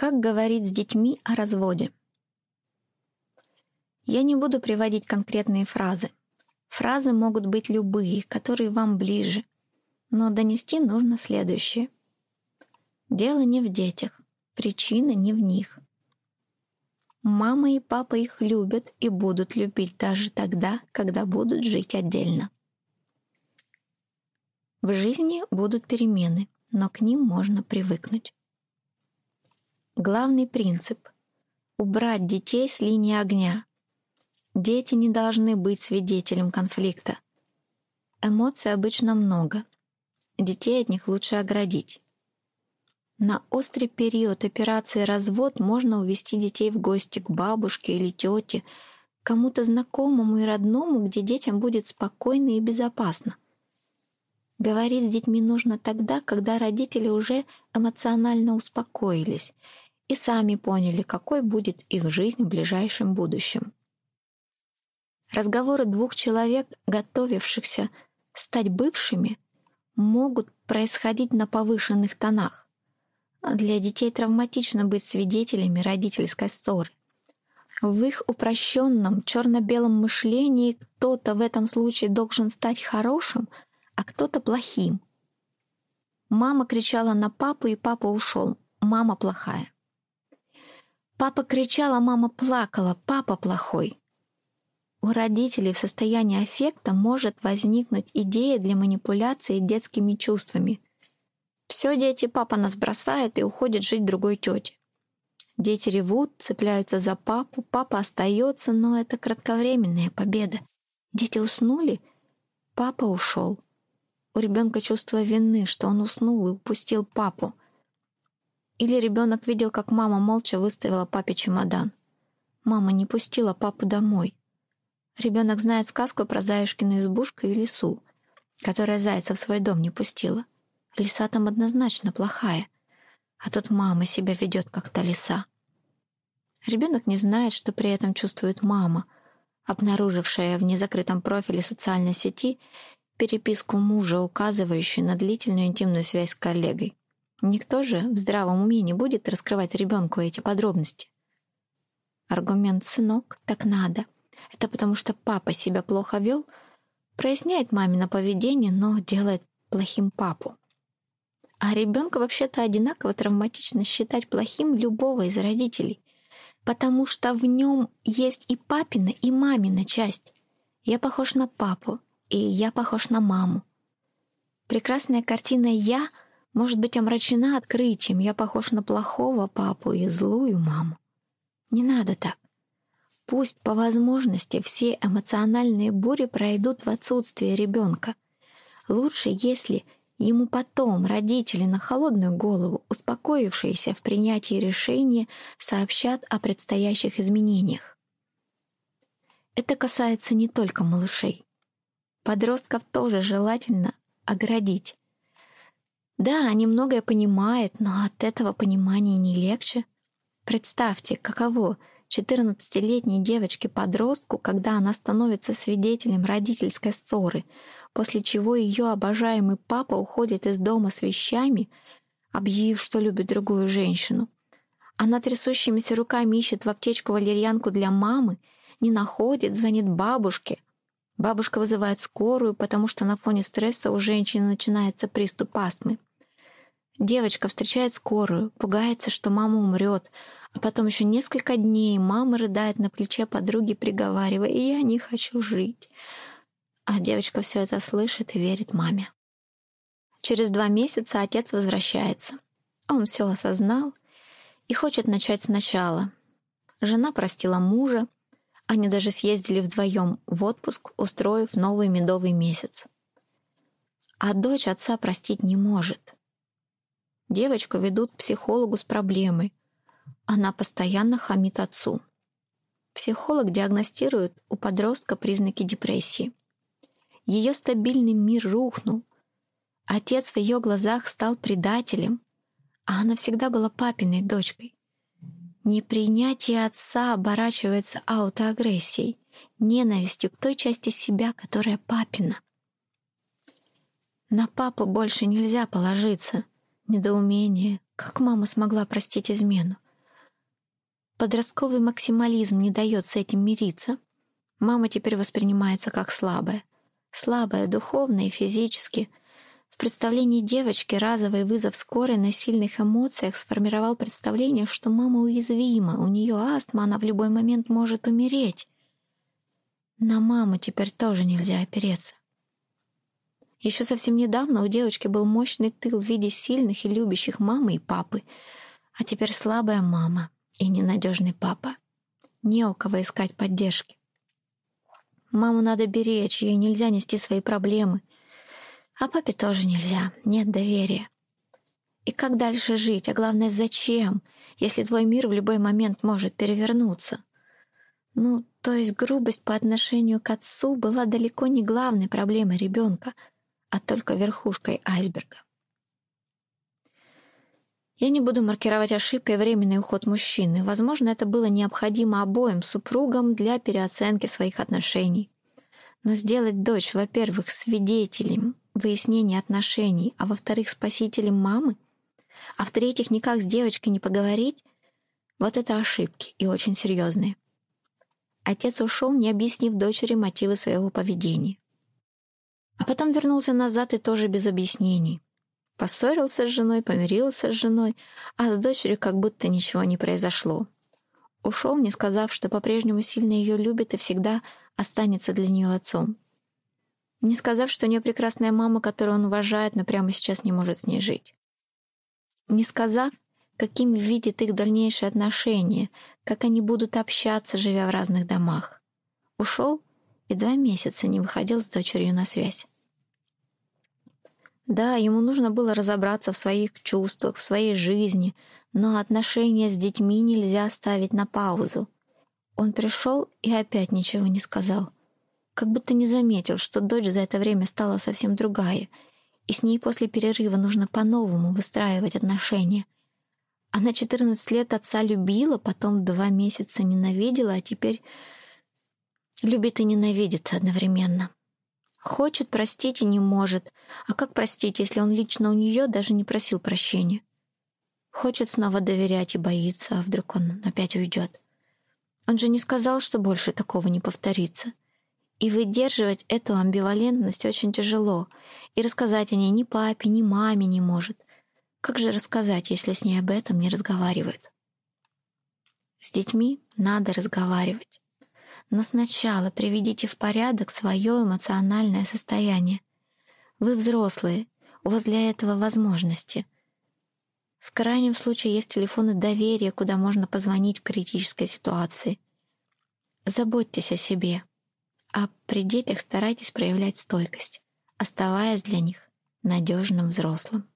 Как говорить с детьми о разводе? Я не буду приводить конкретные фразы. Фразы могут быть любые, которые вам ближе. Но донести нужно следующее. Дело не в детях, причина не в них. Мама и папа их любят и будут любить даже тогда, когда будут жить отдельно. В жизни будут перемены, но к ним можно привыкнуть. Главный принцип — убрать детей с линии огня. Дети не должны быть свидетелем конфликта. Эмоций обычно много. Детей от них лучше оградить. На острый период операции «Развод» можно увести детей в гости к бабушке или тете, кому-то знакомому и родному, где детям будет спокойно и безопасно. Говорить с детьми нужно тогда, когда родители уже эмоционально успокоились и сами поняли, какой будет их жизнь в ближайшем будущем. Разговоры двух человек, готовившихся стать бывшими, могут происходить на повышенных тонах. Для детей травматично быть свидетелями родительской ссоры. В их упрощенном черно-белом мышлении кто-то в этом случае должен стать хорошим, а кто-то плохим. Мама кричала на папу, и папа ушел. Мама плохая. Папа кричал, а мама плакала. Папа плохой. У родителей в состоянии аффекта может возникнуть идея для манипуляции детскими чувствами, все, дети, папа нас бросает и уходит жить другой тете. Дети ревут, цепляются за папу, папа остается, но это кратковременная победа. Дети уснули, папа ушел. У ребенка чувство вины, что он уснул и упустил папу. Или ребенок видел, как мама молча выставила папе чемодан. Мама не пустила папу домой. Ребенок знает сказку про Заюшкину избушку и лису, которая зайца в свой дом не пустила. Лиса там однозначно плохая, а тут мама себя ведет как-то лиса. Ребенок не знает, что при этом чувствует мама, обнаружившая в незакрытом профиле социальной сети переписку мужа, указывающую на длительную интимную связь с коллегой. Никто же в здравом уме не будет раскрывать ребенку эти подробности. Аргумент «сынок, так надо» — это потому что папа себя плохо вел, проясняет мамино поведение, но делает плохим папу. А ребенка вообще-то одинаково травматично считать плохим любого из родителей, потому что в нем есть и папина, и мамина часть. Я похож на папу, и я похож на маму. Прекрасная картина «я» может быть омрачена открытием «я похож на плохого папу и злую маму». Не надо так. Пусть по возможности все эмоциональные бури пройдут в отсутствие ребенка. Лучше, если Ему потом родители на холодную голову, успокоившиеся в принятии решения, сообщат о предстоящих изменениях. Это касается не только малышей. Подростков тоже желательно оградить. Да, они многое понимают, но от этого понимания не легче. Представьте, каково 14-летней девочке-подростку, когда она становится свидетелем родительской ссоры – после чего ее обожаемый папа уходит из дома с вещами, объявив, что любит другую женщину. Она трясущимися руками ищет в аптечку валерьянку для мамы, не находит, звонит бабушке. Бабушка вызывает скорую, потому что на фоне стресса у женщины начинается приступ астмы. Девочка встречает скорую, пугается, что мама умрет, а потом еще несколько дней мама рыдает на плече подруги, приговаривая «Я не хочу жить». А девочка все это слышит и верит маме. Через два месяца отец возвращается. Он все осознал и хочет начать сначала. Жена простила мужа, они даже съездили вдвоем в отпуск, устроив новый медовый месяц. А дочь отца простить не может. Девочку ведут к психологу с проблемой. Она постоянно хамит отцу. Психолог диагностирует у подростка признаки депрессии. Ее стабильный мир рухнул. Отец в ее глазах стал предателем, а она всегда была папиной дочкой. Непринятие отца оборачивается аутоагрессией, ненавистью к той части себя, которая папина. На папу больше нельзя положиться. Недоумение. Как мама смогла простить измену? Подростковый максимализм не дает с этим мириться. Мама теперь воспринимается как слабая. Слабая духовно и физически. В представлении девочки разовый вызов скорой на сильных эмоциях сформировал представление, что мама уязвима, у нее астма, она в любой момент может умереть. На маму теперь тоже нельзя опереться. Еще совсем недавно у девочки был мощный тыл в виде сильных и любящих мамы и папы, а теперь слабая мама и ненадежный папа. Не у кого искать поддержки. Маму надо беречь, ей нельзя нести свои проблемы. А папе тоже нельзя, нет доверия. И как дальше жить, а главное, зачем, если твой мир в любой момент может перевернуться? Ну, то есть грубость по отношению к отцу была далеко не главной проблемой ребенка, а только верхушкой айсберга. Я не буду маркировать ошибкой временный уход мужчины. Возможно, это было необходимо обоим супругам для переоценки своих отношений. Но сделать дочь, во-первых, свидетелем выяснения отношений, а во-вторых, спасителем мамы, а в-третьих, никак с девочкой не поговорить, вот это ошибки и очень серьезные. Отец ушел, не объяснив дочери мотивы своего поведения. А потом вернулся назад и тоже без объяснений. Поссорился с женой, помирился с женой, а с дочерью как будто ничего не произошло. Ушел, не сказав, что по-прежнему сильно ее любит и всегда останется для нее отцом. Не сказав, что у нее прекрасная мама, которую он уважает, но прямо сейчас не может с ней жить. Не сказав, каким видит их дальнейшие отношения, как они будут общаться, живя в разных домах. Ушел и два месяца не выходил с дочерью на связь. Да, ему нужно было разобраться в своих чувствах, в своей жизни, но отношения с детьми нельзя ставить на паузу. Он пришел и опять ничего не сказал. Как будто не заметил, что дочь за это время стала совсем другая, и с ней после перерыва нужно по-новому выстраивать отношения — она 14 лет отца любила, потом два месяца ненавидела, а теперь любит и ненавидит одновременно. Хочет простить и не может. А как простить, если он лично у нее даже не просил прощения? Хочет снова доверять и боится, а вдруг он опять уйдет. Он же не сказал, что больше такого не повторится. И выдерживать эту амбивалентность очень тяжело, и рассказать о ней ни папе, ни маме не может. Как же рассказать, если с ней об этом не разговаривают? С детьми надо разговаривать. Но сначала приведите в порядок свое эмоциональное состояние. Вы взрослые, у вас для этого возможности. В крайнем случае есть телефоны доверия, куда можно позвонить в критической ситуации. Заботьтесь о себе, а при детях старайтесь проявлять стойкость, оставаясь для них надежным взрослым.